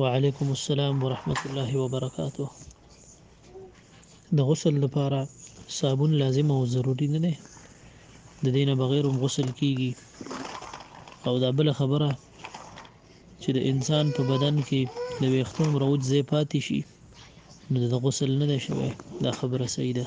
وعلیکم السلام ورحمت الله وبرکاته د غسل لپاره صابون لازم او ضروری نه دی د دینه بغیر هم غسل کیږي او دا بل خبره چې د انسان په بدن کې د ویښتون روج زی پاتې شي نو د غسل نه شوی دا خبره صحیح ده